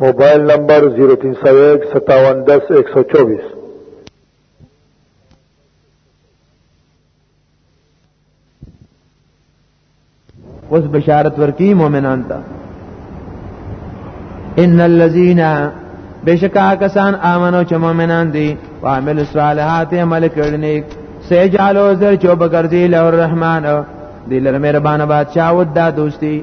موبایل نمبر 03015710124 اوس بشارت ورکی مؤمنان ته ان الذين بشکا کسان امنو چې مؤمنان دي او عمل الصالحات عمل کړنی سيجعلوا ذر چوب ګرځي له الرحمن دلر مهربان بادشاہ ود دوستي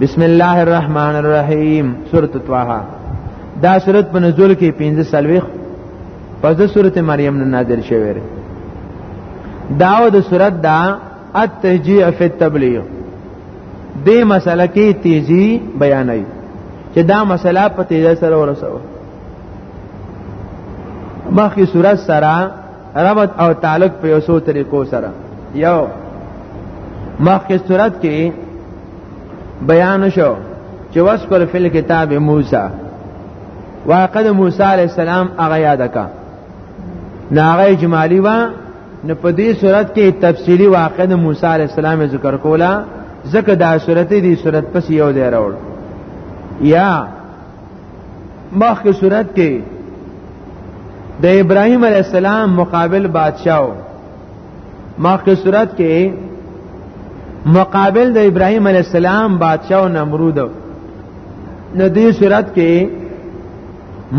بسم الله الرحمن الرحیم سورۃ طه دا سورۃ په نزول کې 15 سلويخ پس د سورۃ مریم نه نازل شوی دی داو د سورۃ دا التشجيع فی التبلیغ دې مسله کې تیزی بیانای چې دا مسله په تیزه سره ورسوه مخکې سورۃ سره ربط او تعلق په یو څو طریقو سره یو مخکې صورت کې بیان شو چې واسکل فل کتاب موسی واقد موسی علی السلام هغه یاد کا ناغه اجمالی وا نو په دې صورت کې تفصیلی واقد موسی علی السلام ذکر کولا ځکه دا صورت دې صورت پس یو دی راوړ یا مخکې صورت کې د ابراهيم عليه السلام مقابل بادشاہو مخکې صورت کې مقابل د ابراهيم عليه السلام بادشاہو نمرود نو دې صورت کې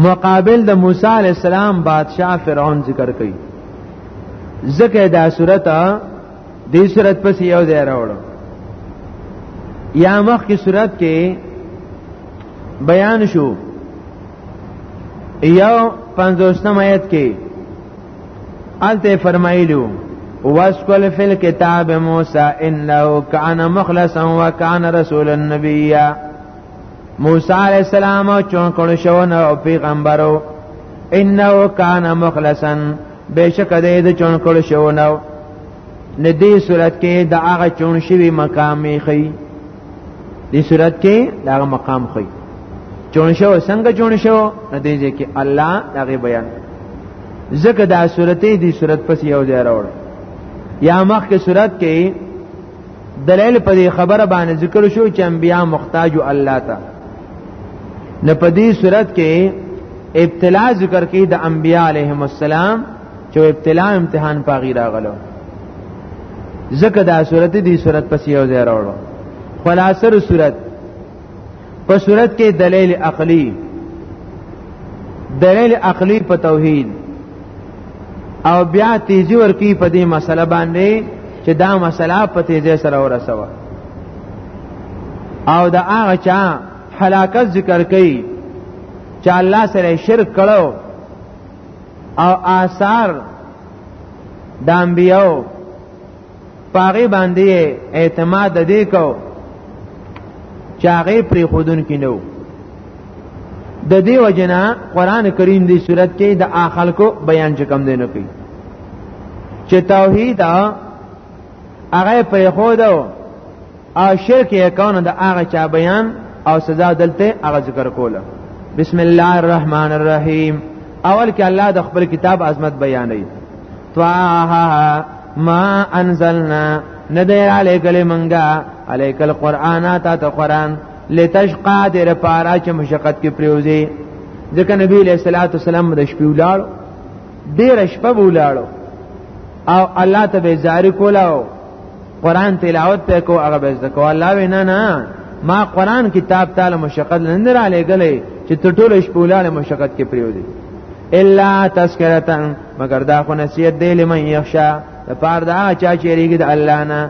مقابل د موسی عليه السلام بادشاہ فرعون ذکر کړي ځکه دا صورت دې صورت پس یو ځای راوړو یا مخ کی صورت کې بیان شو یو پنځوستم آیت کې الته فرمایلو واسکل فی الكتاب موسی انه کان مخلصا وکان رسول النبی موسی علیہ السلام چون کړو شو نو پیغمبرو انه کان مخلصا بهشکه د دې چون کړو شو نو لدې صورت کې د هغه چون شوی مقام یې خي دې صورت کې دا مقام خي چون شو څنګه چون شو نه دې ځکه الله دغه بیان ځکه دا صورتې دې صورت پس یو ځای راوړ یا مخ کې صورت کې دلیل په دې خبره باندې ذکر شو چې انبیا محتاج الله ته نه په دې صورت کې ابتلا ذکر کې د انبیاء علیهم السلام چې ابتلا امتحان پاغي راغلو ځکه دا صورت دې صورت پس یو ځای راوړو خلاصه صورت په صورت کې دلیل عقلی دلیل عقلی په توحید او بیا تیزی ورکی په دې مسله باندې چې دا مسله په تیزه سره ورسوه او دا هغه چا هلاکت ذکر کړي چې الله سره شرک کړو او آثار د انبیو پاغي باندې اعتماد دې کو چاغې پری خودن کینو د دې وجنا قران کریم دی صورت کې د اخل کو بیان چې کم دی نه کوي چې توحید هغه په خو ده او شرک یې کونه د هغه چا بیان او سزا دلته هغه ذکر کوله بسم الله الرحمن الرحیم اول کې الله د خپل کتاب عظمت بیانوي طه ما انزلنا ندیر علیک لمنگا علیک القرآن تا تا قرآن لتشقا د لپاره چې مشقت کې پریوزي ځکه نبی له صلوات والسلام د شپې ولاړ ډیر شپه ولاړ او الله ته به زاری کولاو قران تلاوت په کو هغه به ځکه الله وینا نه ما قران کتاب تعالی مشقت نه را لګلې چې ته ټول شپه ولاړ مشقت کې پریوزي الا تذکرتن مگر دا خو نصیحت دی لمن یخشا د پاره دا چا چې ریګد الله نه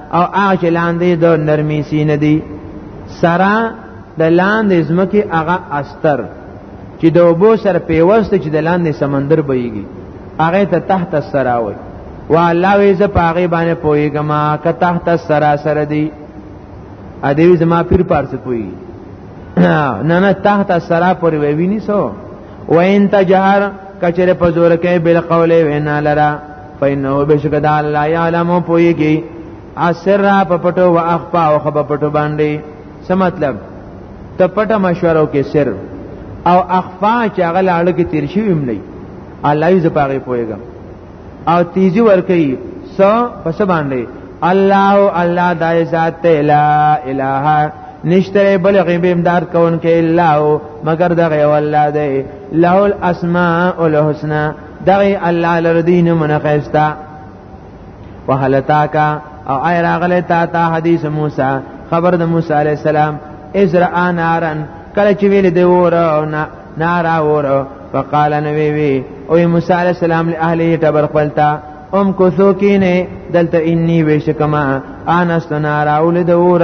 او هغه چې لاندې د نرمي سینې دی سرا د لاندې زمکه هغه استر چې د وبو سر پیوست چې د لاندې سمندر بهيږي هغه ته تحت السرا وي وا الله وې ز پاغه باندې پويګم که تحت السرا سره دی ا دې زما پیر پارس پوي نه نه تحت السرا پر وی ویني سو وین تجهر کچره په زور کې بل قوله وینا لرا فإنه بشکد الله يعلم پويږي اسر په پټو او اخفا او خبر پټو باندې څه مطلب ته پټه مشورو کې سر او اخفا چې هغه لاړه کې تیر شي ویم نه الله یې زپاره پويګم او تیزی ورکي سو پس باندې الله الله دای ذات لا اله نشتره بل غیب امداد کون کې الله مگر دغه والله دی له الاسماء الحسنا دغه الله لردین من خستا وهلتا کا او اي راغله تا تا حدیث موسی خبر د موسی عليه السلام ازرا نارن کله چې ویل دی ور او نارا ور فقال نبی وی او موسی عليه السلام له اهله تبر خپلتا ام کو سو کینه دلته انی وشکما انست نارا ولد ور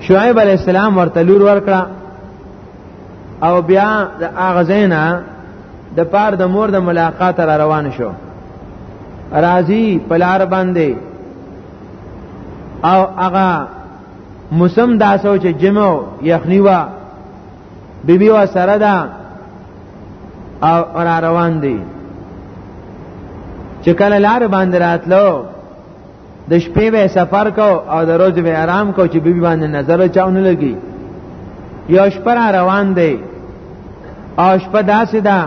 شعیب علی السلام ورته لور ورکړه او بیا د هغه زینا د پار د مور د ملاقات را روان شو راضی پلار باندې او هغه موسم دا سوچ جمع یخنی وا بیبي وا سره ده او را روان دي چې کله لار باندې راتلو د شپې به سفر کو او د ورځې به آرام کو چې بیبي باندې نظر چاونه لګي یو شپه روان دی او شپه داسې ده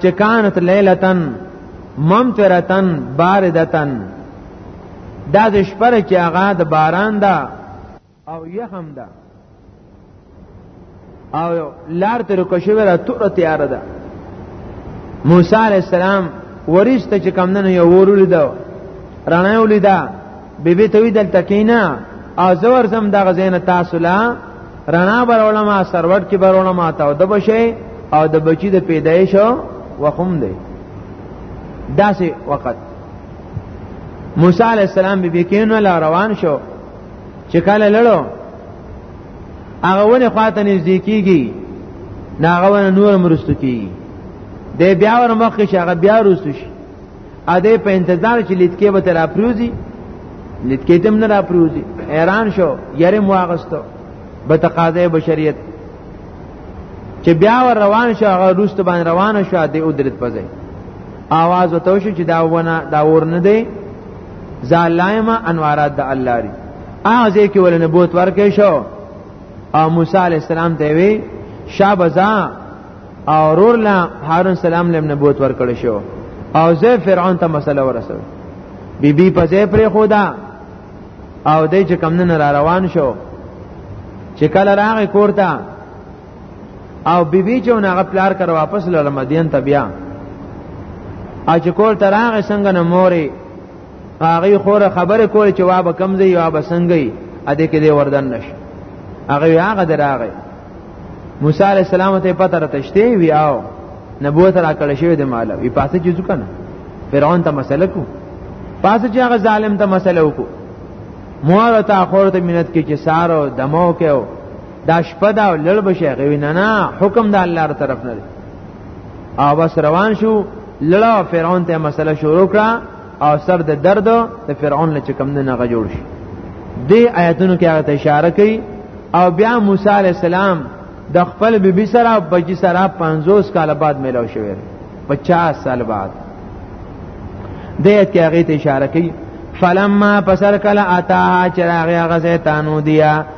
چې کانت لیلتن ممترتن باردتن دا د شپره چې هغه د باران ده او یهم ده او لار تر کوشوي را تور تیار ده موسی علی السلام ورشته چې کم نه یو ورول ده رانه ولیدا بیبي ته وی دلته کینا او زور زم دغه زین تاسو لا رڼا برولما سروټ کې برولما تا او د بشي او د بچی د پیدایش وخم دی داسې وخت موسی علی السلام به کینو لا روان شو چې کله لړو هغه ونه خواته نږدې کیږي ناغه ونه نور مرستو کیږي د بیا ور مخ شي هغه بیا روستو شي ا دې په انتظار چې لیدکې به تر اپروزي لیدکې تم نه اپروزي ایران شو یاره مواغستو به تقاضې بشریت چې بیا ور روان شو هغه روست باندې روان شو د ادرت پځای आवाज وتو شو چې دا ونه دا ور نه دی زالایم انوارات د الله لري هغه ځکه ول نبوت ورکې شو او موسی علی السلام ته وی شابزا او رور لا هارون سلام لم نبوت ورکړ شو او زه فرعون ته مسله ورسول بی بی په ځای پرې خدا او دای چې کم نه را روان شو چې کله راغی کورته او بیبي چې هغه پلار کړ واپس لاله مدین ته بیا اج کول تر هغه څنګه نه موري هغه خور خبره کول چې وابه کم دی یا به څنګه ا دې کې دې وردن نش هغه هغه دراغه موسی علی السلام ته پته راتشته وی او نبوت را کړی شوی د مال وی پاسه چې ځکنه فرعون ته مسله کو پاسه چې هغه ظالم ته مسله وکړو مور ته اخور ته مینت کې چې سارو دمو کې دا شپه دا لړ بشه غوی نه نه حکم د الله تر طرف نه او بس روان شو لړا فرعون ته مسله شروع کړه او سر د درد د فرعون له چکم نه نه جوړ شي د آیاتونو کې هغه اشاره کوي او بیا موسی علی السلام د خپل بیبي سره او بچی سره 50 کال بعد ملاو شوی 50 سال بعد د آیات کې هغه اشاره کوي فلما پسر کله اتا چراغ غزه تانو دیا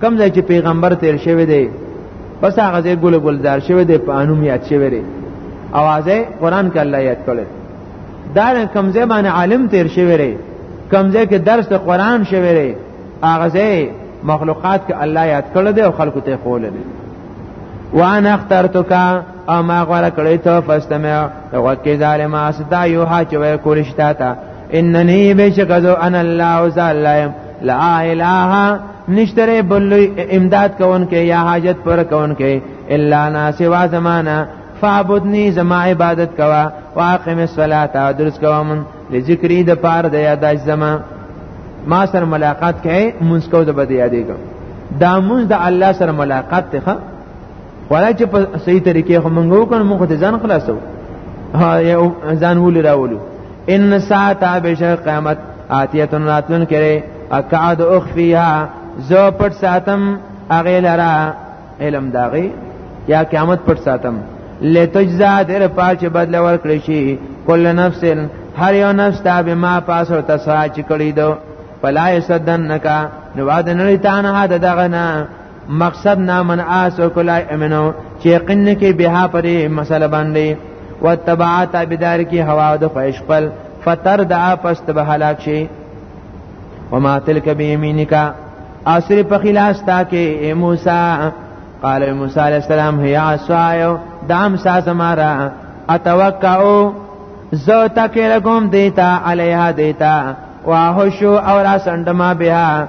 کم ځای چې پیغمبر تیر شوی دی پس هغه ځای ګل ګلزار شوی دی په انوم یاد شوی دی اوازه قران کې الله یاد کړل دا کم ځای باندې عالم تیر شوی دی کم ځای کې درس د قران شوی دی هغه ځای مخلوقات کې الله یاد کړل دی او خلکو ته خول دی وانا اخترتک او ما غوړه کړی ته فاستمع وکي ظالم اسدا یو ها چې وای کول شتا تا انني بشکذو انا الله ذا لا اله نشتره بل امداد کون کې یا حاجت پر کون کې الا نا سوا زمانہ فعبدنی زما عبادت کوا واقم الصلاۃ درس کوا من لذکری د پار د یاداش زما ما سره ملاقات کړي مونږ کو د بده یادې کو دا مونږ د الله سره ملاقات ته ولا چې په صحیح طریقې خو مونږ وکړو مونږ ته ځان خلاصو یو ځان ولې راولو ان ساعه بشر قیامت آتیتن راتلون کړي اقعد اخفیها زو پټ ساتم اغه لرا علم داغي یا قیامت پټ ساتم لتجزا در پاچ بدل ور کړی شي کل نفس هر یو نفس تا به ما پاس او تسا چې کړی دو فلا یصدنک نو وعده نه لري تانه دغه نه مقصد نامن آس او کلای امنو چې یقین کې بها پرې مسله باندې وتبع تابعدار کی هوا د خواهش خپل فتر دعا پس به هلاک شي وما تلک بیمینکا اثر په خلاص تا کې موسی قال موسی علیہ السلام هي عصایو دام ساز مارا اتوکاو زو تکلکم دیتا علیها دیتا واهشو اور اسندما بها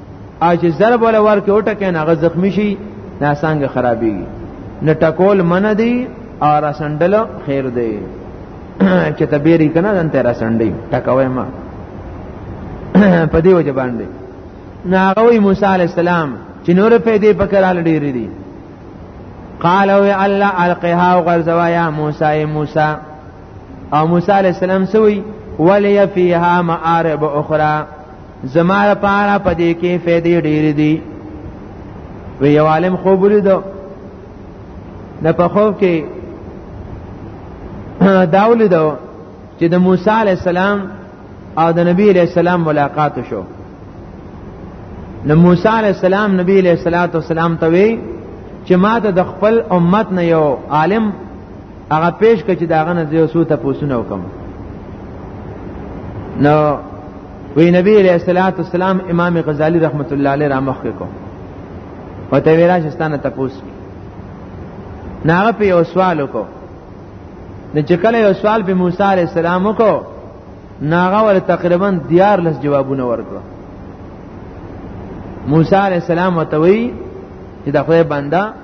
اج ضرب ولا ورکه وټه کین هغه زخمی شي نه څنګه خرابېږي نه ټکول من دی او رسندل خیر دی چې ته بیری کنه ځان ته رسندې ټکوي ما په دې وجه باندې ناغوی موسی علی السلام چې نور په دې پکرال ډېری دي قال او الله القها غرزوا یا موسی موسی او موسی علی السلام سوی ولی فیها مآرب اخرى زما لپاره په دې کې فائدې ډېرې دي وی یو عالم خوب ولیدو نه په خوب کې دا ولیدو چې د موسی علی السلام او د نبی علی السلام ملاقات شو نو موسی علی السلام نبی علی الصلاه والسلام ته وی چې ما ته د خپل امت نه یو عالم هغه پیش کړ چې داغه نه زیو سو ته پوسونه وکم نو وی نبی علیہ الصلوۃ والسلام امام غزالی رحمت الله علیه را مخ کو وته ویرا شستانه تپوس ناغه په یو سوال وکړو نو چې کله یو سوال په موسی علیہ السلام وکړو ناغه ول تقریبا دیار لس جوابونه ورکړو موسی علیہ السلام وتوی چې د خدای بنده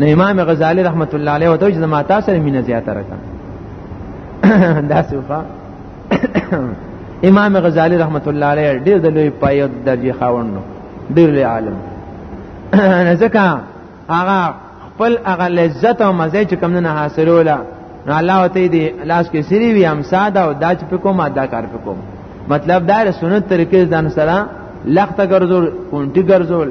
نو امام غزالی رحمت الله علیه وته چې ما تاسو سره مینه زیاته راکړه دا صفه امام غزالی رحمت الله علیه ډیر د لوی پایو درجه خاوندو ډیر لوی عالم ځکه هغه خپل هغه لذت او مزه چې کم نه حاصلوله نو الله وته دی لاس کې سری وی هم ساده او داج په کوم ادا کار په کوم مطلب دا سنت طریقې ځان سره لخت ګرځول کونټي ګرځول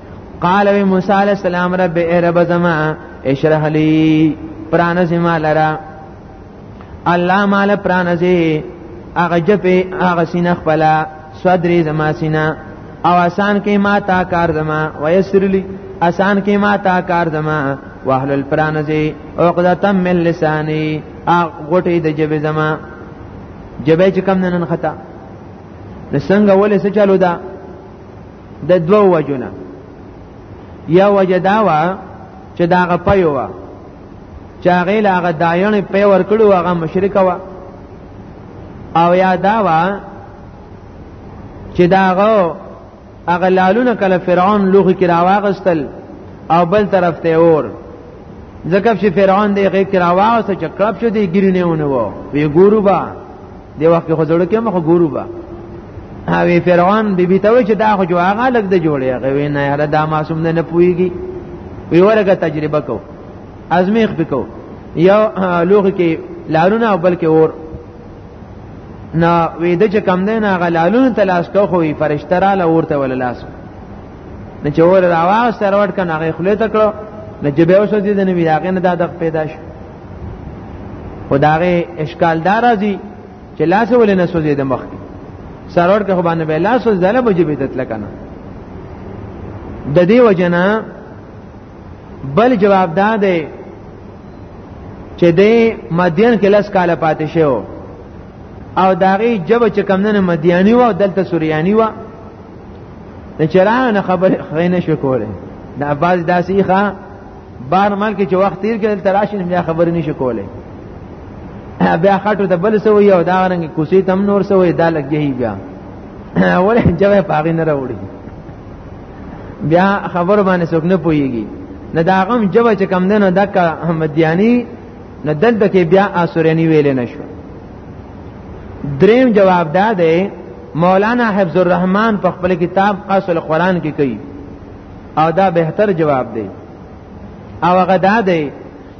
قال وی موسی علیہ السلام رب ای رب زما اشرح لی پران زما لرا الله مال پران زی اغه جپ اغه سینه خپل صدری زما سینه او آسان کې ما تا کار زما ویسر لی آسان کې ما تا کار زما واحلل پران زی عقدتم من لسانی اغه غټی د جب زما جبې چې کم نن خطا نسنګ ولې څه چالو ده د دوه وجونه یا وجه دا وا چې دا غپیو وا چې هغه لا هغه دایان په ور کړو هغه مشرک وا او یا دا وا چې دا غو هغه لالونه کله فرعون لوخ کې راواغستل او بل طرف ته اور ځکه چې فرعون دې غي کې راواغسته چې کلب شو دې ګرینه ونه وو وی ګورو با دی وخت خو جوړ کې مخ ګورو با او فرعون بی بی ته وی چې دا خو جو هغه لګ د جوړي هغه وی نه هر دا معصوم نه نه پويږي وی ورګه تجربه کو ازمیخ بکو یو لوخ کې لارونه او بلکې اور نا وېده چې کم دی نه هغه لالونه تلاش کو خو فرشته را لورته ول لاس نه چې اور راواز سره ورکه نه غي خلې تکړه نه جبه اوسه دې نه وی هغه نه دا د پیدا شو خدای اشکال دار راځي چې لاس ولې نه سوځي د مخ سرور که باندې به لاس سوځي دله بجې به تل کنه د دې وجنه بل جواب دا دی چې د مدین کې لس کال پاتې شو او داغي جب چې کمنه مدیانی و دلته سوریانی و نه چرانه خبر خینه شو کوله د عباس داسې ښه بهر مال کې چې وخت تیر کړي تراشي بیا خبرې نشي کولای بیا خټو ته بل سوې او دا رنګ کوسي تم نور سوې دا لګي بیا ولې جواب پاغې نه راوړي بیا خبر باندې څوک نه پويږي نه دا غم جوه چې کم دنو دک احمدیانی نه دلته کې بیا اسورانی ویل نه شو دریم جواب دا دی مولانا حفظ الرحمن په خپل کتاب قصل قرآن کې کوي او دا بهتر جواب دی او هغه دا دی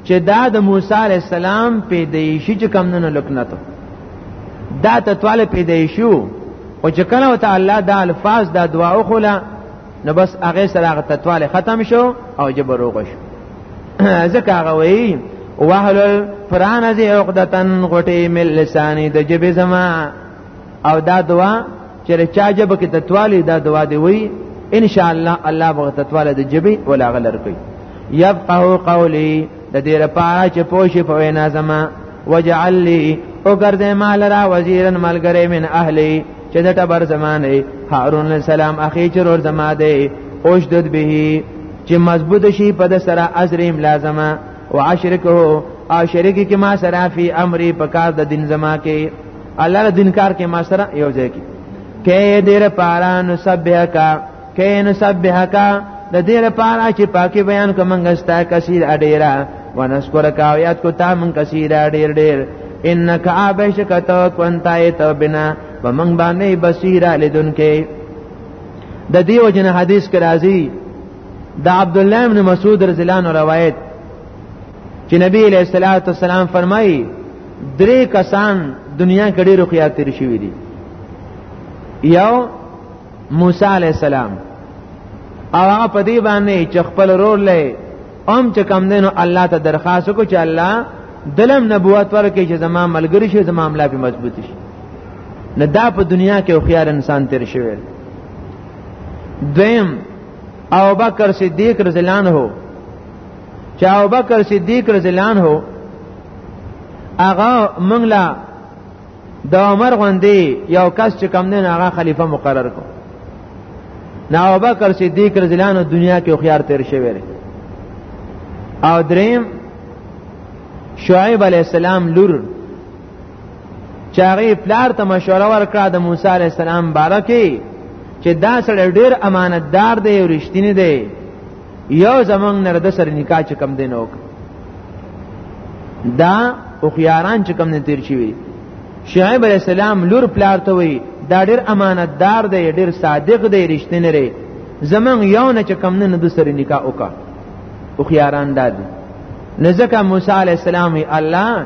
چې دا د موسی علی السلام پیدایشي چې کم نه لکنته دا ته تواله پیدایشو او چې کله وته الله دا الفاظ دا دعا وکړه نو بس هغه سره هغه تتواله ختم شو او جبر وغ شو ځکه هغه وی وهل فرانه عقدتن غټي مل لساني د جبه زما او دا دعا چې چا جبه کې تتوالی دا دعا دی وی ان شاء الله الله به تتواله د جبه ولا غلر کوي يفقه قولي د دې لپاره چې پوښي په وینا زما وجعل لي او ګرځې مال را وزیرن ملګری من اهلی چې د ټبر زمانه هارون علیہ السلام اخی چرور زما دی اوشدد به چې مضبوط شي په د سره ازریم لازمه وعشرکه او شریک کی ما سره فی امری په کار د دین زما کې الله دین کار کې ما سره یو ځای کې کې دیر پارا نسبحک کې نسبحک د دې لپاره چې پاکي بیان کومنګ ستا کثیر اډیرا ونشکر کا یاد کو تا من کثیر اډیر ډیر انک ابشک تو کنتای تو بنا ومن باندې بصیر لدن کې د دې وجنه حدیث کې راځي د عبد الله بن مسعود رضی الله عنه روایت چې نبی علیہ الصلوۃ والسلام فرمایي درې کسان دنیا کې ډېر خیات تیر شوی دي یو موسی علیہ السلام او هغه په دې باندې چې خپل رور لې ام چې کم دینو الله ته درخواست وکړي چې الله دلم نبوت ورکړي چې زما ملګری شي زما املا په مضبوط شي نه دا په دنیا کې خو خيار انسان تیر شوی دویم او بکر صدیق رضی الله عنه چې او بکر صدیق رضی الله عنه هغه موږ لا د عمر غوندې یو کس چې کم نه هغه خلیفہ مقرر کو نه او بکر صدیق رضی الله عنه دنیا کې خيار تیر شوی او دریم شعیب علی السلام لور چې هغه پلار ته مشوره ورکړه د موسی علی السلام باره کې چې دا سړی ډیر امانتدار دی او رښتینی دی یو زمنګ نه د سر نکاح چې کم دی نو دا او خياران چې کم نه تیر شي شعیب علی السلام لور پلار ته وی دا ډیر امانتدار دی ډیر صادق دی رښتینی دی زمنګ یو نه چې کم نه د سر نکاح وکا او خياران دادي نزدکه موسی علی السلام الله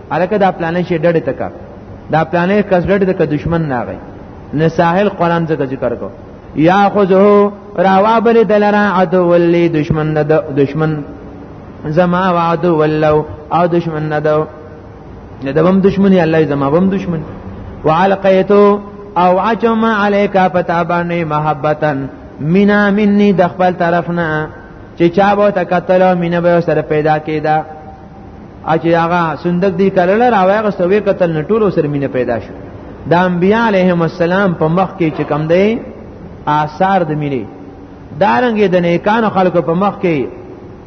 الکه دا پلانې شي ډډه تکا دا پلانې کس ډډه تکا دشمن نه غي نه ساحل قران څخه ذکر کو یا خذو راوا بل دلرا عدو ولی دشمن نه دشمن زما وعدو ولو او دشمن نه دو نه دوم دشمنی الله زما وم دشمن وعلقیتو او عجم علیکا پتابانی محبتا مینا منی د خپل طرفنا چې چا به تکتل او مینه به سره پیدا کیدا اچې هغه صندوق دی کله راوي غسته وې قتل نټورو سر مینه پیدا شو د انبیاء علیهم السلام په مخ کې چې کم دی آثار د مینې دارنګې د نیکانو خلکو په مخ کې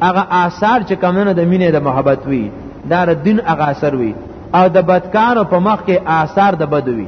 هغه آثار چې کمونه د مینې د محبت وي دا د دین هغه اثر وي او د بدکارو په مخ کې آثار د بدوي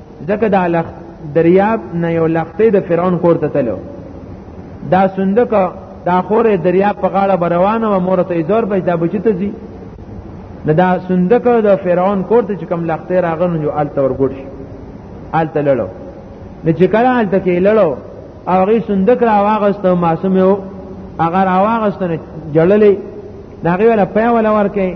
ځکه دا لخ دریاب نه یو لخته د فرعون کور ته تلو دا صندوق دا خوره دریاب په غاړه بروانه و مور ته ایزور بچ دا بچی ته زی نه دا صندوق د فرعون کور ته کوم لخته راغنو جو ال تور ګډ شي ال تللو نه چې کله ال تکې لړو او غي صندوق را واغستو معصوم یو اگر اواغستنه جړلې دا غي ولا په ولا ورکه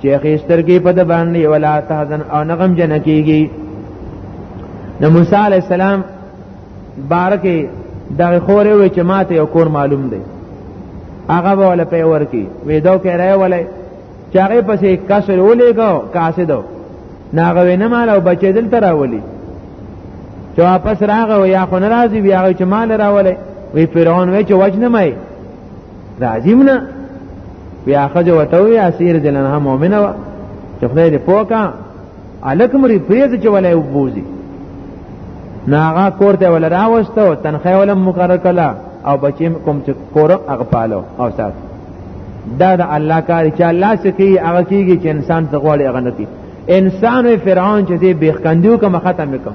چې هغه سترګې په د باندې ولا تحزن او نغم جن کیږي نو موسی علی السلام بارکه دغه خورې وې چې ماته یو کور معلوم دی هغه ولا په ور کې وې دا کې راي ولا چې هغه پسې کسر ولېګو کاسه دو ناغه وینه مال او بچې دل تر راولي چې واپس راغو یا خو ناراضي بیا چې مال راولې وی فرعون وی چې وجنه مې راځیم نه بیا خځه وته وی اسیر دلن هم مؤمنه وا چې خدای دې پوکا الک مری پریز چې ولای وبوزي ناغا کور ته ول راوستو تنخواه ول مقرر کلا او بچیم کوم چې کور هغه پالو او سات دا د الله کار چې الله سکی هغه کیږي چې انسان ته غوړي هغه نتی انسان وی فرعون چې دې بیخکندیو کوم ختم وکم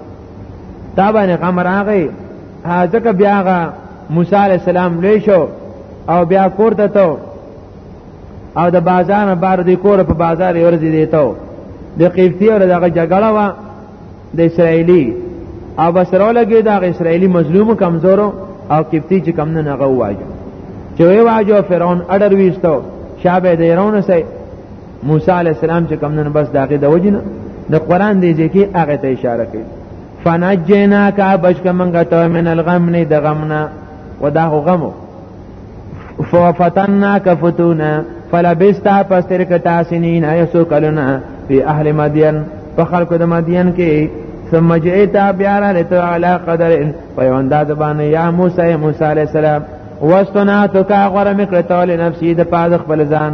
دا باندې غم راغی ځکه بیا هغه موسی علی السلام لوی شو او بیا کور ته ته او د بازار نه بار دی کور په بازار یې ورځي دی ته د قیفتی او دغه جګړه وا د اسرایلی او بسره لګي دا اسرایلی مظلوم کمزورو او قیفتی چې کم نه غو واجو چې وی واجو فرعون اډر ویستو شابه د ایران سره موسی علی السلام چې کم نن بس داغه د وجنه د قران دی ځکه هغه ته اشاره کوي فنجینا کا بشک منګه ته من الغم نه د غمنا ودا غمو ففتنا کفتونا فلبستا پس تیر کتا سنین ایسو کلنا فی اهل مدین په خلکو د مدین کې ثم جئتا بیارا لتو علا قدر په یو انداز باندې یا موسی موسی علیہ السلام واستناتو کا غره مکړه تول نفسی د پاد خپل ځان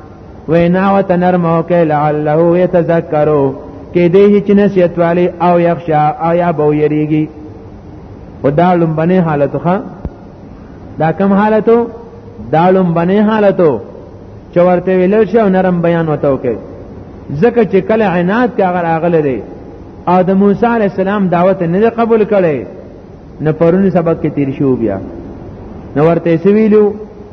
وینا او تنرم او کې لعله يتذكروا کې دې چې نصیحت والی او یخشا او یا بو یریږي خدا لومبنه حالت ښه دا کم حالتو دا لومبنه حالتو چې ورته ویل شو نرم بیان وتاو کې ځکه چې کله عناد کې هغه راغله دی او د موسی علی السلام دعوت نه قبول کړي نه پرونی سبق کې تیر شو بیا نو ورته سویلو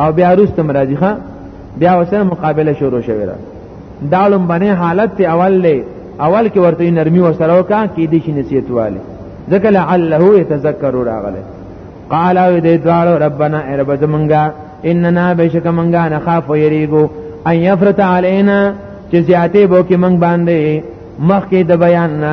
او بیا رستم راځي ښا بیا وسره مقابله شروع شوه را دالم باندې حالت ته اول لې اول کې ورته نرمي وسره وکا کې دې شي نصیحت والے ذکر لعله يتذكر راغله قال او دې دوالو ربنا ای رب زمونږه اننا بشک مونږه نه خاف یریګو ان یفرت علینا چې زیاتې بو کې مونږ باندې مخکې د بیان نه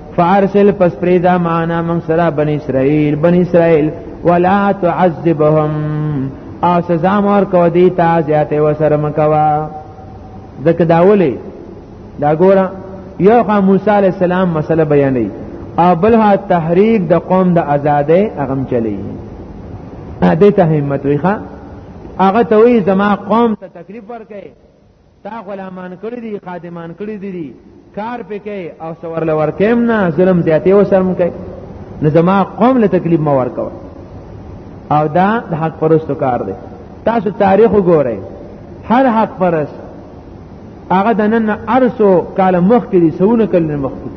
فارسل پس پریدا معنا من سرا بن اسرائیل بن اسرائیل ولا تعذبهم او سزا مور کو دی تا زیاته وسره مکوا ځکه دا ولې دا ګوره یو خوا موسی علی السلام مسله بیانې او بل ها تحریک د قوم د ازادۍ اغم چلی دې ته همت ویخه هغه ته وی زما قوم ته تکلیف ورکړي تا غلامان کړی دي خادمان کړی دي کار پکې او سور لور کېم نه ظلم زیاتې او شرم کوي نه زما قوم له تکلیف ما ورکو او دا د حق پرستو کار دی تاسو تاریخ وګورئ هر حق پرست هغه د نن ارسو کال مخکې دي سونه کلن مخکې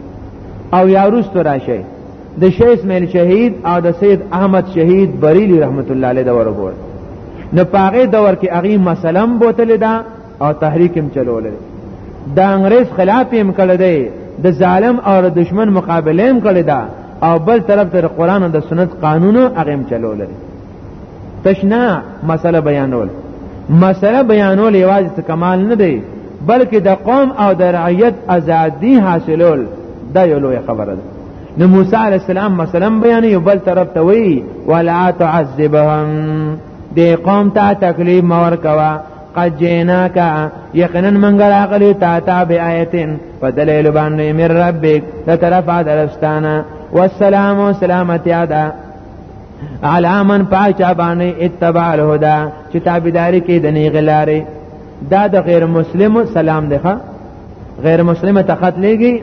او یا روس راشي د شیخ اسماعیل شهید او د سید احمد شهید بریلی رحمت الله علیه دور وګور نو پاغه دور کې هغه مسلم بوتل دا او تحریک هم چلول د انګريز خلاف هم کړی دی د ظالم او د دشمن مقابله هم کړی دا او بل طرف ته قرآن او د سنت قانونو هغه هم چلول تشنا مسله بیانول مسله بیانول یوازې کمال نه دی بلکې د قوم او د رعیت ازادي حاصلول دا یو لوی خبره ده نو موسی علی السلام مثلا بیان یو بل طرف ته وی ولا تعذبهم د قوم ته تکلیف مور کوا قد جئناک یقینا من غراغلی تا تا بیااتن فدلیل باندې من ربک تترفع درستانا والسلام و سلامت یادا علا من پاچا باندې اتباع الهدى چې تابعداري کې د نه غلاري دا د غیر مسلم سلام دی غیر مسلم ته خط لګي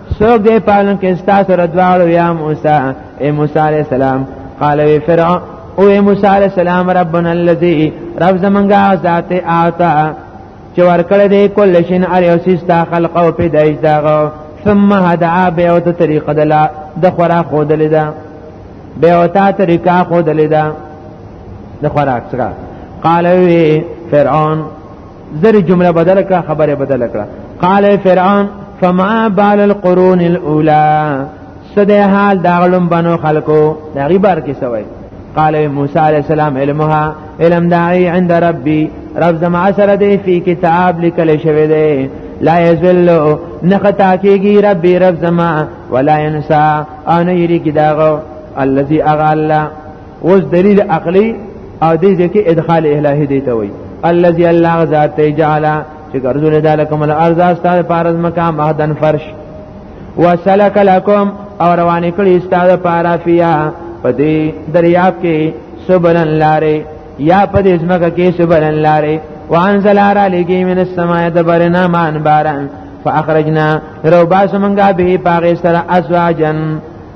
سوک دے پالن کے استاس ردوارو یا موسیٰ اے موسیٰ علیہ السلام قال وی فرعون او اے موسی علیہ السلام ربنا الذی رب زمنګا ذات آتا چې ورکړه دې کل شین ار یو سیستا خلق او پیدایش داغو ثم هدا به او ته طریقه دلا د خورا خود لیدا به او ته طریقه خود لیدا د خوراک څخه قال وی فرعون زر جمله بدل کړه خبره بدل کړه قال فرعون فما بال القرون الاولى سده حال داغلم بنو خلقو داغي بار کې سوي قال موسی عليه السلام علمها علم داعي عند ربي رب زما سره دی فی کتاب لیکل شوی دی لا یذل نخطا کیږي ربي رب زما ولا ينسى انا یری کی داغو الذي اغا الله اوس دلیل عقلی او دې ځکه ادخال الهی دی ته وای الذي الله ذات جعل چې ګرځول د لکم الارض استاد پارز مقام احدن فرش وسلک لكم او روان کړي استاد پارا فیا پدې دریاب کې سبلن لارې یا پدې زمکه کې سبلن لارې وانزل را لګي من السماء دبرنا مان باران فاخرجنا رو باس منګه به پاغه سره ازواجن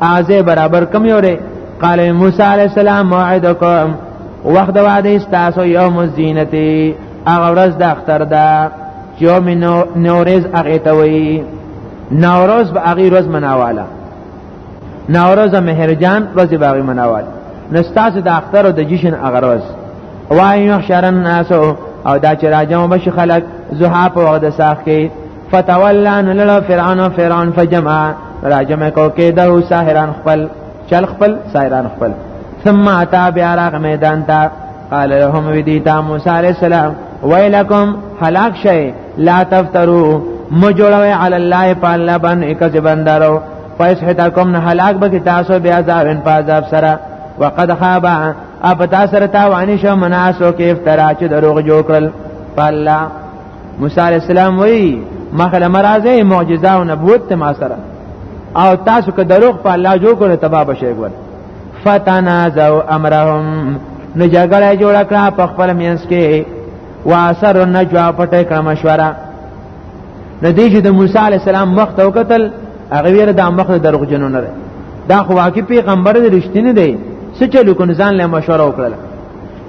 ازه برابر کم یو ری قال موسی علی السلام موعدکم وخت وعده تاسو یوم الزینتی هغه ورځ د اختر ده چې یوم نوروز هغه ته وایي نوروز به هغه ورځ مناواله نوروز مهرجان ورځ به هغه مناواله نستاسو د اختر او د جشن هغه ورځ وای یحشر الناس او دا چې راځم بش خلک زها په وخت د ساخ کې فتولان لړ فرعون فرعون فجمع راجمع کو کې دو ساحران خپل چل خپل ساحران خپل ثم اتا بیا راغ میدان تا قال لهم ودیتا موسی علیہ السلام ویلکم هلاک شئ لا تفترو مجوړوي علی الله په الله باندې کذبن درو فیسحتکم نه هلاک به تاسو بیا ځاوین په عذاب سره وقد خاب اب تاسو سره تاوانی شو مناسو کې افترا چې دروغ جوړ کړل فالله موسی علی السلام وی مخله مرازه معجزه او نبوت ته ما سره او تاسو که دروغ په الله جوړ کړو تبا بشي ګور فتنازعوا امرهم نو جګړه جوړ کړه په خپل مینس کې واسر النجوا پټه کړه مشوره د دې چې د موسی علی السلام وخت او قتل هغه ویره د مخ د دروغ جنونه ده دا خو واقعي پیغمبر د رښتینی دی څه چلو کو ځان له مشوره وکړه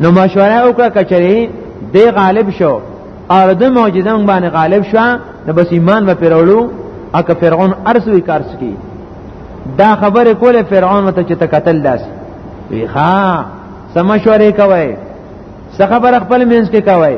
نو مشوره وکړه کچری دی غالب شو او د معجزه مونږ باندې غالب شو نو بس ایمان به پیرولو اګه فرعون ارسوي کار سکی دا خبره کوله فرعون مت چې تکتل داس وی ها سمشوره کوي څه خبر خپل مینس کې کوي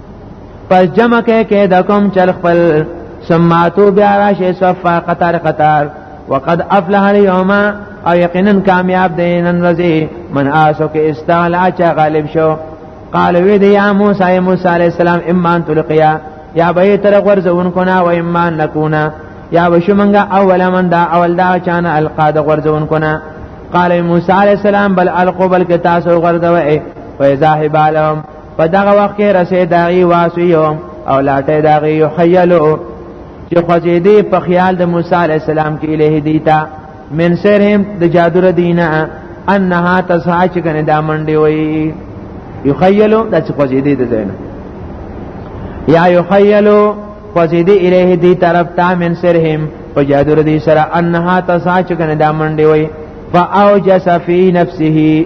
پس جمع کې کې د کوم چل خپل سماتو بیا راشه صفا قطار قطار وقد افلح اليوم او یقینا کامیاب دی نن ورځې من آسو کې استعلا چا غالب شو قال وی دی یا موسی موسی علی السلام امان تلقیا یا به تر غرزون کنا و امان نکونا یا وشمنګه اول من دا اول دا چانه القا د غرزون کنا قال موسی علی السلام بل القوا بل کتاسو غرزوه فیذا حبالهم په دغه وخت کې رسې داغي واسیو او لاټه داغي یحیلو چې خوځېدې په خیال د موسی علی السلام کې الیه دیتا من سرهم د جادو ردینا انها تسعا چې کنه دا منډي وي یخیلو د چې خوځېدې د زینه یا یخیلو خوځېدې الیه دی طرف تا من سرهم په جادو ردی سره انها تسعا چې کنه دا منډي وي فاوجس فی نفسه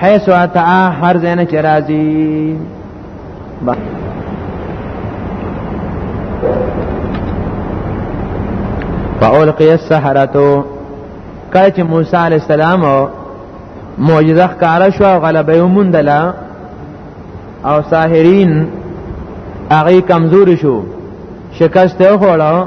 حيث اتى هر زين چې راځي فاولقي السحرة کله چې موسی عليه السلام معجزه ښکارا شو او غلبه ومندله او ساحرین هغه کمزور شو شکست یې خوړو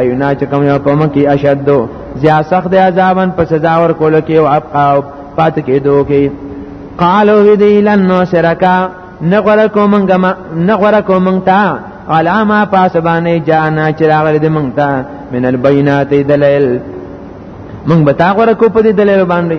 اینا چې کوم یو په مکی اشد زیا سخت عذابن په سزا ور کول کې او ابقا پات کې دوه کې قالو ودی لن نصرکا نغره کوم منګه نغره کوم منګه تا علامه پاسبانه جانا چې راغلی د منګه تا من البینات دلیل منګ بتا غره کو په دې دلیل باندې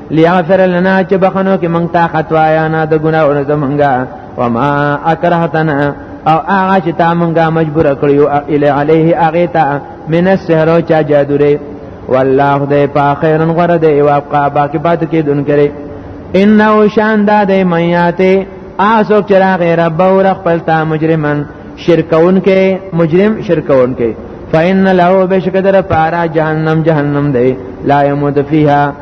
لیغفر لنا چې بخنو کې مونږ تا خطوایا نه د ګناهونو زمونږه وما اکرهتنا او هغه چې تا مونږه مجبور کړیو الی علیه هغه ته من السحر او چا جادو لري والله دې په خیرن غره دې او ابقا باقی پات کې دن کړي انه شان دا دې میاته آسو چې راغې رب او خپل تا مجرمن شرکون کې مجرم شرکون کې فإن له بشکدر پارا جهنم جهنم دې لا يموت فيها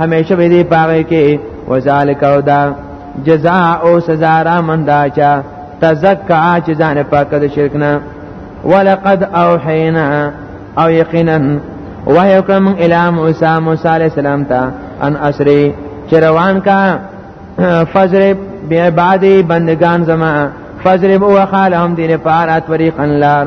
همیشه به دې پاره کې وذالک او دا جزاء او سزا را مندا چا تزکا چې ځان پاک د شرک نه ولقد اوحینا او یقینا وحی کوم الی موسی موسی علیہ السلام ته ان اسری چې روان کا فجر بعبادی بندگان زما فجر بو خالهم دین پارات وریقن لار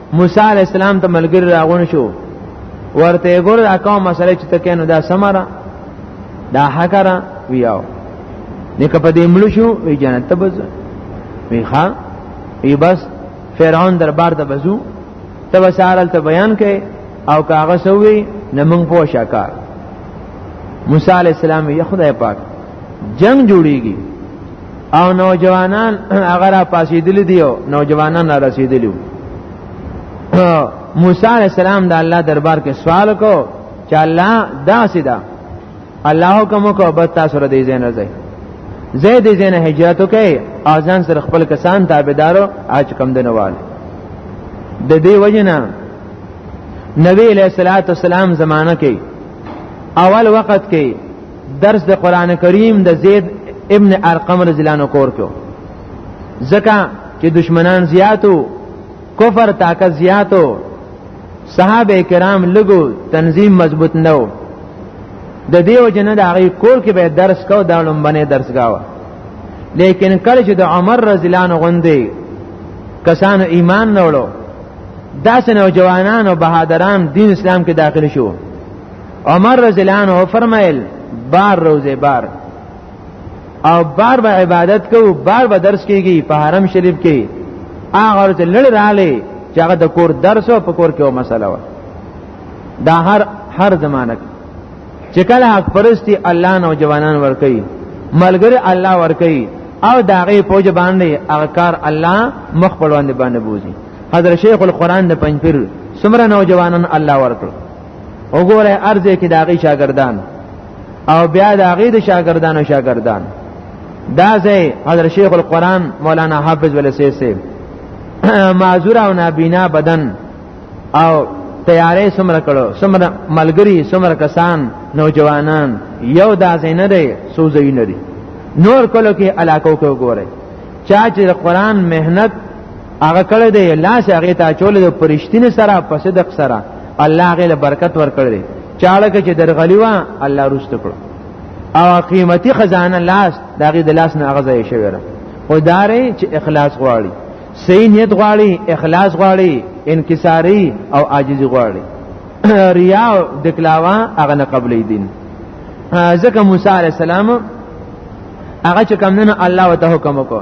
موسی علی السلام ته ملګری راغون شو ورته ګور دا کوم مسله چې تکې نو دا سمره دا حکرا ویاو نیکه په دې مړ شو وی جنت ته بز وی ښا وی بس فرعون دربار ته بزو ته وسارل ته بیان کړي او کاغه سووي نمنګ پوشاکا موسی علی السلام یې خدای پاک جنگ جوړیږي او نوجوانان هغه را پاسېدل دي او نوجوانان را رسیدلی موسی علی السلام د الله دربار کې سوال کو چې الله دا سیدا الله حکم کو به تاسو را دې زین راځي زید زین هجرت وکي اذان سره خپل کسان تابعدارو اج کم دنواله د دې وجنه نبی علیہ الصلوۃ والسلام زمانہ کې اول وخت کې درس د قران کریم د زید ابن ارقم رضی الله عنه کور کو زکه چې دشمنان زیاتو کفر طاقت زیاتو صحابه کرام لګو تنظیم مضبوط نو د دیو جن د هغه کور کې به درس کو دا لومبنه درس گاوه لیکن کله چې د عمر رضی الله عنه غوندي کسانو ایمان نه وړو داسې نوجوانان او بهادران دین اسلام کې داخل شو عمر رضی الله عنه فرمایل بار روزه بار او بار به عبادت کو بار به درس کیږي په حرم شریف کې هغه ته لړ رااله چې هغه د کور درس او په کور کې و مسله و دا هر هر زمانه چې کله حق پرستی الله نوجوانان ور کوي ملګری الله ور کوي او داغه پوج باندې هغه کار الله مخ پړوند باندې بوزي حضرت شیخ القرآن د پنځپیر سمره نوجوانان الله ورکړ وګوره ارزه کې داغي شاګردان او بیا داغي د شاګردانو شاګردان دا زه حضرت شیخ القرآن مولانا حافظ ولسیسی معذور او نابینا بدن او تیارې سمره کړو سمره ملګری سمره کسان نوجوانان یو دا زینه دی سوزوی نه دی نور کلو کې علاقو کې وګوره چا چې قرآن مهنت هغه کړه دی لاس هغه ته چول د پرشتینه سره په صدق سره الله هغه له برکت ورکړي چاړه کې چې درغلی و الله رست کړو او قیمتي خزانه لاس دغه د لاس نه غزا شوی را خو داري چې اخلاص غواړي صحیح نیت غواړي اخلاص غواړي انکساری او عاجزي غواړي ریا او دکلاوا هغه نه قبلې دین ځکه موسی عليه السلام هغه چې کمنه الله وته حکم وکړ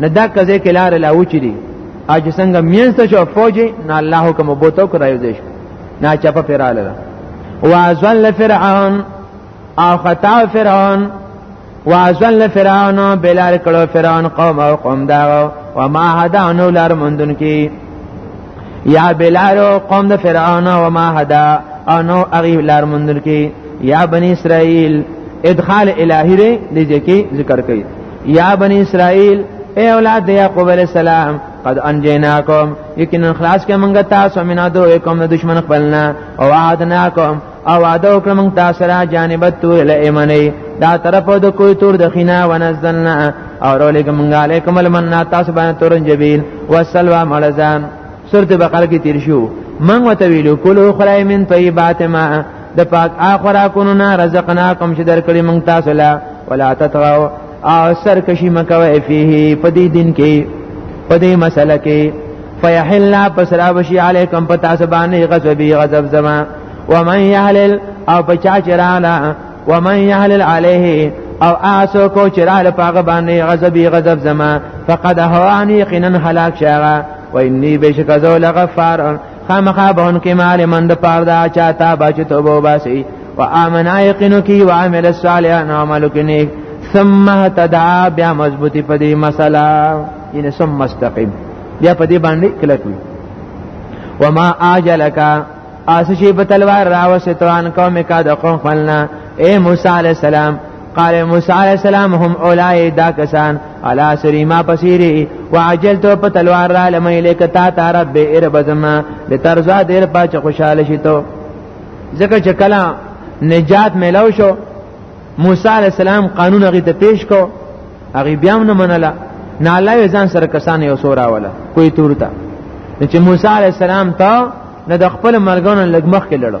نه دا کزه کې لار لا وچی دي اج څنګه مینسته شو فوج نه الله حکم بوته کو رايوځي نه چپه پیراله وازل فرعون او خطا فرعون وازل فرعون بلار کړو فرعون قوم او قوم دا و ما هدانو لار مندون کی یا بلار قوم د فرعون و ما هدا انو اغي لار مندون کی یا بنی اسرائیل ادخال الہی دې ذکر کوي یا بنی اسرائیل اے اولاد د یعقوب علی السلام قد انجیناکم یقینا خلاص کې مونږ تاسو مینا دوه کوم د دشمن خپلنا او وعدناکم او وعده وکړه مونږ تاسو را جانب تور لئمنی دا طرف د کوی تور د خینا ونزلنا او علیکم علیکم المننا تاسو باندې تورن جبیل وسلوا ملزان سورته بقره کې تیر شو من وتویلو کلو خلای من طیبات ما د پاک اخرا کونو نه رزقنا کوم چې درکړي مونږ تاسو لا ولا تطغوا او سرکشي مکوي فيه په دې دین کې په دې مسله کې فیحل پس را بشی علیکم پتا سبانی غضبی غضب زما ومن یحلل او پچا چرالا ومن یحلل علیه او آسو کو چرال پاغ باندې غضبی غضب زما فقد هوانی قنن هلاک شغا و انی بشک ذول غفار خامخا بون کې مال مند پار دا چا تا بچ توبه باسي و امن یقینو کی و عمل الصالحان عملو کې نیک ثم تدعا بیا مضبوطی په دې مسله ان ثم مستقیم بیا په دې باندې کلک وي وما اجلک اسشی بتلوار راوستوان قوم کا د قوم فلنا اے موسی علیہ السلام قال موسی علیہ السلام هم اولای دا کسان علا سریما پسیری وعجلت په تلوار را لم الیک تا تا رب ارب زما لترزا دیر پاچ خوشاله شیتو زکه چې کلا نجات ملو شو موسی علیہ السلام قانون هغه ته پیش کو هغه بیا نه منله نه الله ځان سره کسان یو سورا ولا کوئی تورتا چې موسی علیہ السلام ته نه د خپل مرګونو لګمخ کې لړو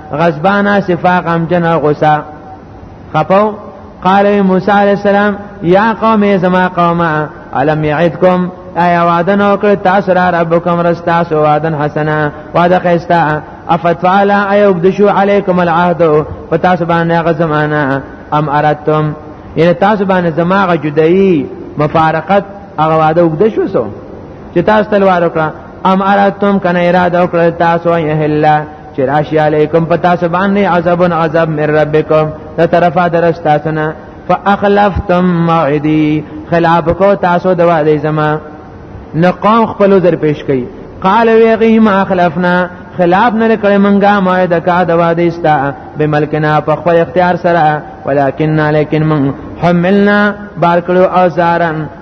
غضبانا صفاق امجن او غصه خپو قال موسی علیہ السلام یا قوم زما قوم علم یعدکم ایا وعده نو کړ تاسو را ربکم رستا سو وعدن حسنا وعده خستا افتفعل ایوب دشو علیکم العهد پتا سبحانه غ زمانہ ام ارتم یعنی تاسو باندې زماغه جدایی مفارقت هغه وعده وګد شو سو چې تاسو تلوار وکړه ام ارتم کنه اراده وکړه تاسو یې هله چې راشي علیکم پتا سبحان نه عذاب عذاب من ربکم ته طرفه درستا سنا فاخلفتم موعدی خلاف کو تاسو د وعده زما نه قوم خپل در پیش کړي قال ویغی ما خلفنا خلاف نه کړی منګه موعد کا د وعده استا به ملکنا په خپل اختیار سره ولکن لیکن من حملنا بار کړو اوزارن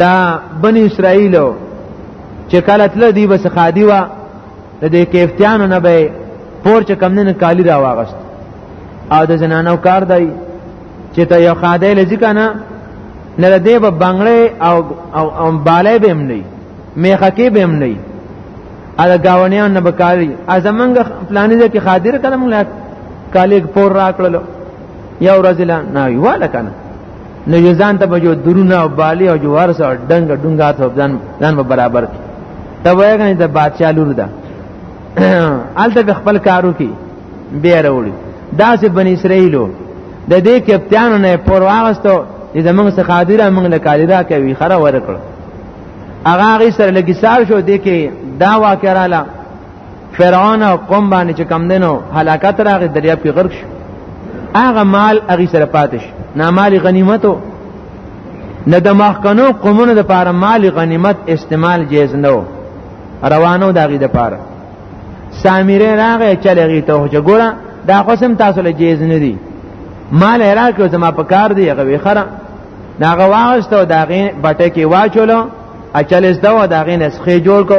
دا بنی اسرائیل چې کله تل دی بس خادي وا د دې کېفتیانو نه به پور چې کم نه کالی را واغست او د زنانو کار دی چې ته یو خاده لږی کنه نه د دې په بنگړې او او, او بالې به هم نه میخه کې به هم نه ا د گاونیان نه بکاری ازمنګ پلانې ځکه خادر کلم لا کالیګ پور راکړلو یو ورځ لا نه ویواله کنه نو یزان ته بجو درونه او بالی او جوار سره ډنګ ډنګا ته ځان ځان په برابر کی ته وایګنې د بادشاہ لور ده الته به خپل کارو کی بیا وروړي دا سه بن اسرائیلو د دې کپتانو نه پور واغستو د زمنګ څخه قادر موږ له کالیدا کوي خره ورکړ هغه غي سره لګی سار شو دې کې دا واقعا فرعون او قوم باندې چې کم دینو هلاکت راغی دریاب کې غرق شو هغه مال هغه سره پاتش نه مال غنیمتو نه د مخکنو قومونو د پاره مال غنیمت استعمال جایز نه روانو دغه د پاره سامری راغی چلغی ته چې ګوره دا قسم تاسو له جایز نه دی مال راکړو زما په کار دی هغه ویخره ناغه واغستو داغه بټه کې واچولو اچل اس دا داغه نسخه جوړ کو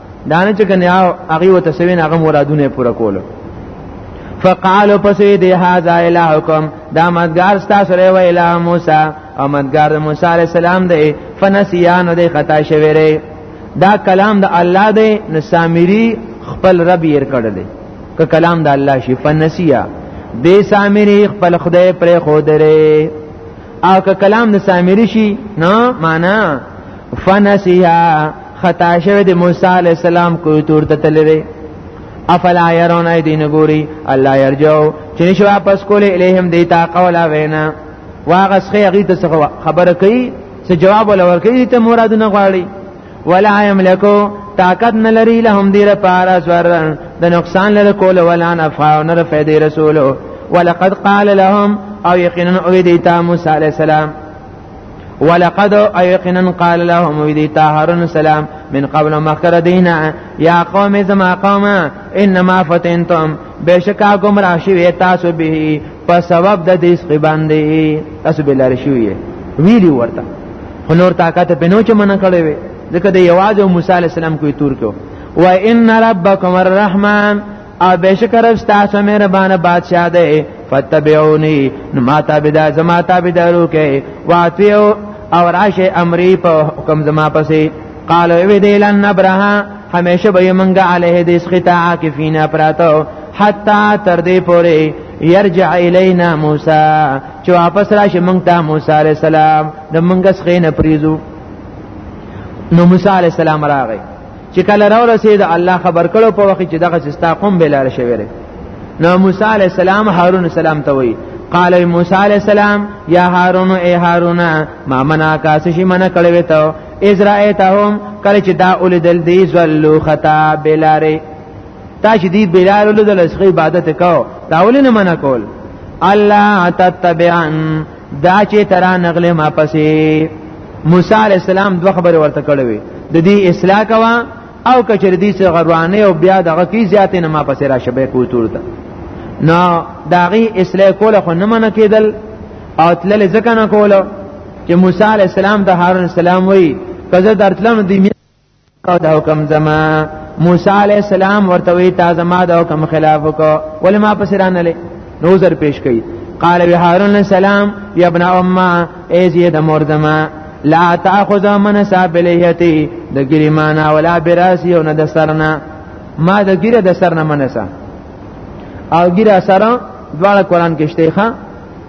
دانه چې کنه هغه وته سوین هغه مرادونه پوره کول فقالوا فسيد هذا الهكم دا مدګار ستا سره ویلا موسی او مدګار موسی علی السلام دی فنسیان دی خطا شوی ری دا کلام د الله دی نسامری خپل رب یې کړل دی که کلام د الله شي فنسیا دې سامری خپل خدای پر خو درې او که کلام د سامری شي نو معنا فنسیها خطا شوه د موسی علی السلام کوی تور ته تللی افلا يرون ايدين ګوري الله يرجو چې نشو واپس کول الیهم دیتا قولا وینا واغس خیغی ته خبره کوي څه جواب ولور کوي ته مرادونه غواړي ولا یملکو طاقت نه لري لهم دې لپاره زر د نقصان لره کول ولا نفع او نه فائدې رسولو ولقد قال لهم او یقینا او دې تا موسی علی السلام ولقد او یقینا قال لهم او دې تا هارون السلام من قبل مخکره دینا یا قوم زما قوم انما فتنتم بشکا گمراه شوی تاسو به په سبب د دې سقي باندې تاسو به لار شوی ویلی ورته نور طاقت په نو چې منع کړی وي ځکه د یواز او موسی علی السلام کوی تور کو و ان ربکم الرحمن او بشکر استاسو مهربان بادشاہ دی فتبعونی نو ما تابعدا زما تابعدارو کې واتیو او راشه امری په حکم زما پسې قالو وی دی لن نبرها همیشه به منګه علیه د اسخطا عاکفینا پراتو حتا تر دې پورې يرجع الینا موسی چې واپس راشي مونږ ته موسی علی السلام د مونږ سخینه پریزو نو موسی علی السلام راغی چې کله راو رسید الله خبر کړو په وخت چې دغه سستا قوم بلار شوی نو موسی علی السلام هارون السلام ته وی قال موسی علی السلام یا هارون ای هارون ما منا کاسشی منا کړو ته ازرائتهم کله چې دا اولیدل دی زلو خطا بلاره تا چې دی بلال اولیدل اسخه عبادت کو دا ولنه منع کول الله تتبعن دا چې ترا نغله ما پسې موسی علی السلام دوه خبره ورته کړې وي د دې اصلاح کوا او کچر دې سره غروانه او بیا دغه کی زیاتې نه ما پسې را شبې کوتور ته نو داغي اصلاح کول خو نه منع کېدل او تلل ځکه نه کولو چې موسی علی السلام د هارون السلام وی کزه درتلم دی می او د حکم زما موسی علی السلام ورته وی تا زما د حکم خلاف وکړه ولې ما پس رانه لې نو زر پیش کړي قال وی هارون السلام یا ابن امه ای زید مردما لا تاخذ من سابلیتی د ګریمانا ولا براسی او نه د سرنا ما د ګیره د سرنا منسا او ګیره سره دواړه قران کې شته ښا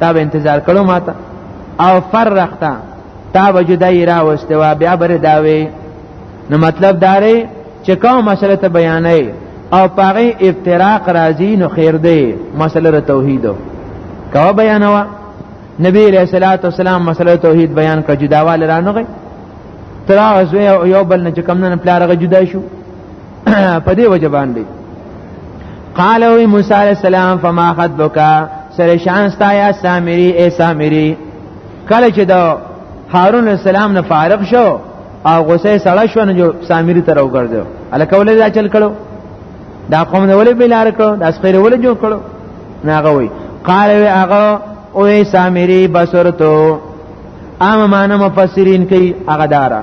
تا به انتظار کړو ماته او فرقتا تا به جدای را واستوا بیا بر داوي نو مطلب داري چې کوم مسله ته بیانې او پاره افتراق راځي نو خیر دی مسله توحید کو بیانوا نبی علیہ الصلوۃ والسلام مسله توحید بیان کړ جداواله رانغی تراغه یو بل نه چې کم نه پلارغه جدا شو په دې وجه باندې قال او موسی علیہ السلام فما خطبک سره شان ستا یا سامری ای سامری کله چې دا هارون السلام نه فارغ شو او غصه سړی شو نو سامری تر وګرځو الکول دا چل کړو دا قوم نه ولې بلار کړو دا سپیر ولې جوړ کړو ناغه وی قال وی هغه او سامری بصرتو عام معنی مفسرین کوي هغه دارا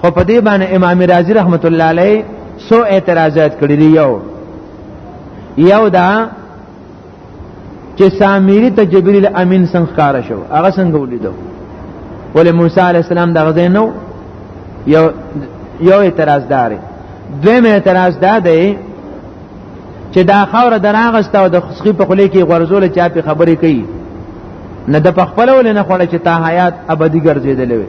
خو په دې باندې امام رازی رحمت الله علیه سو اعتراضات کړی دی یو یو دا چې سامری ته جبرئیل امین څنګه ښکارا شو هغه څنګه ولیدو ولې موسی علی السلام دغه ځای نو یو یو اعتراض دار دویم اعتراض دا دی چې دا خاور دراغسته او د خسخي په خله کې غرزول چا په خبرې کوي نه د پخپلول نه خوړه چې تا حیات ابدي ګرځیدلې وي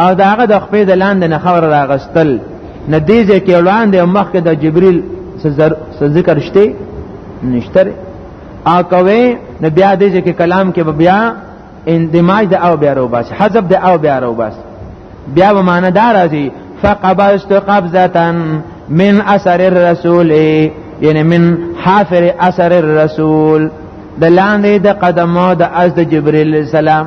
او دا هغه د خپې د لاندې نه خبر راغستل نه دې ځکه وړاندې او مخکې د جبريل څه ذکر شته نشتر او کوي نه بیا دې ځکه کلام کې بیا اندماج د او بیا روباس حذف د او بیا روباس بیا به معنی دار راځي فقبست قبضه من اثر الرسول یعنی من حافر اثر الرسول د لاندې د قدمو د از د جبريل السلام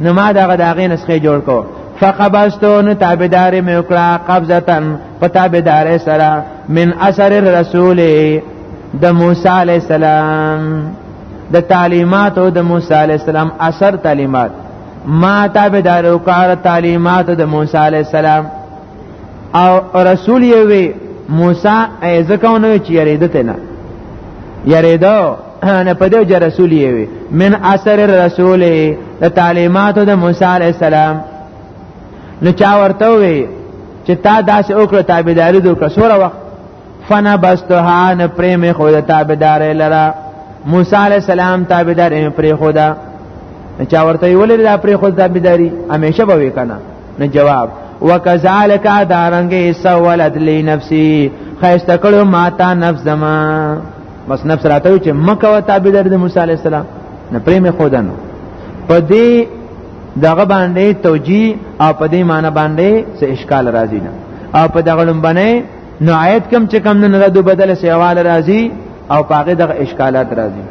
نو ما دغه د هغې نسخې جوړ کو فقبستو نو تابعدارې مې وکړه قبضتن په تابعدارې سره من اثر رسول د موسی علی السلام د تعلیماتو د موسی علی السلام اثر تعلیمات ما تابعدار وکړ تعلیمات د موسی علی السلام او رسول یې وی موسی ای زکونه چې یریدته نه یریدو نه په دې رسول یې من اثر الرسول د تعلیماتو د موسی علی السلام نو چا ورته وی چې تا داسې وکړه تابعداري وکړه سوره وخت فنا بستها نه پریم خو د تابعداري لره موسی علی السلام تابعداري پرې خو دا چا ورته ویل دا پرې خو تابعداري همیشه به وکنه نه جواب وکذالک دارنګ سولت لنفسي خیسته کړو ماتا نفس زمان بس نفس راته چې مکه و تابعدار د موسی علی السلام نه پریم خودنو په دې دغه باندې توجیه او په دې معنی باندې څه اشکال راځي نه او په دغه لمبنه نو آیت کم چې کم نه رد بدل سیوال راځي او پاګه دغه اشکالات راځي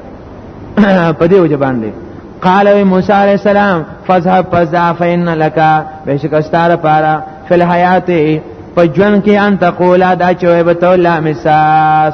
په دې وجه باندې قال وی موسی علیہ السلام فذهب فذا فإن لك بشک استاره پارا فل حیات په ژوند کې ان تقولا دا چوي به تولا مساس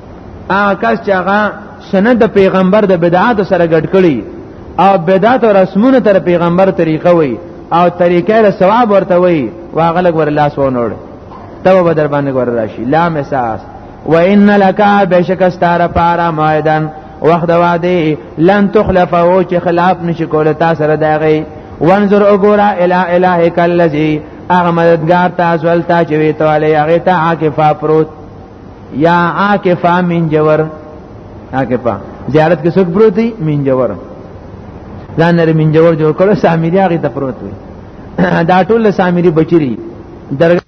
هغه کس چې هغه سند د پیغمبر د بدعات سره ګډ کړي او بدعات او رسمونه تر پیغمبر طریقه وي او طریقه له ثواب ورته وي واغلګ ور لاس ونوړ تب به در باندې ور راشي لا مساس و ان لک بشک استاره پارا مایدن وخت وعده لن تخلف او چې خلاف نشي کول تا سره داغي وانظر وګورا الی الهک الذی اغمدگار تاسو ولتا چې وی تعالی هغه ته عاکفه پروت یا عاکفا من جور عاکفا زیارت کې څوک پروت دی من جور ځان لري من جور جوړ کړو سامری هغه ته پروت وي دا ټول سامری بچری درګه